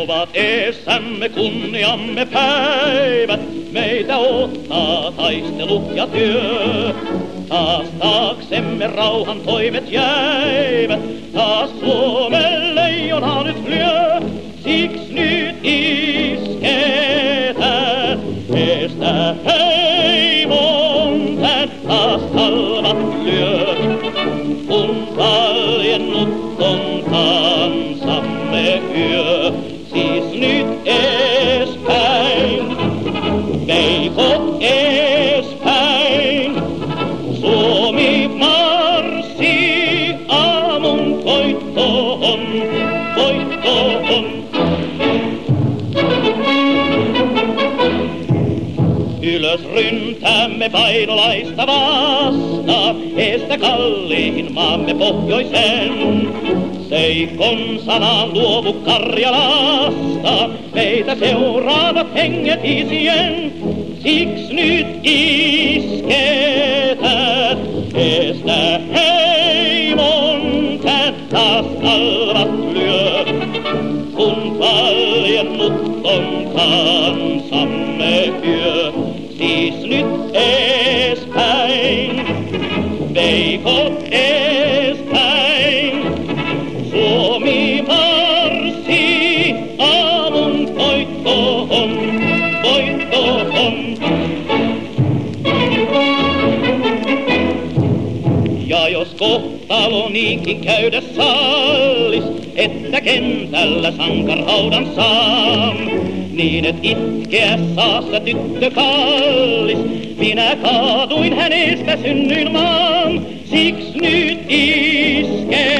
Ovat eessämme kunniamme päivät, meitä ottaa taistelu ja työ. Taas taaksemme rauhan toimet jäivät, taas Suomen leijona nyt lyö. Siksi nyt isketään, estä heimon tän, taas salvat lyö. Kun valjennut on kansamme yö, veikot eespäin. Suomi marssi aamun voittoon, voittoon. Ylös ryntäämme painolaista vasta, estä kalliin maamme pohjoisen. Seikon sanan luovu Karjalasta, meitä seuraavat henget isien. Siks nyt isketään, estä heimon tän taas kalvat lyö. Kun valjennut on kansamme yö, siis nyt eespäin, veikot eespäin. Ja jos kohtalo niinkin käydä sallis, että kentällä sankarhaudan saam, niin et itkeä saassa tyttö kallis, minä kaaduin hänestä synnyin maan, siks nyt isketään,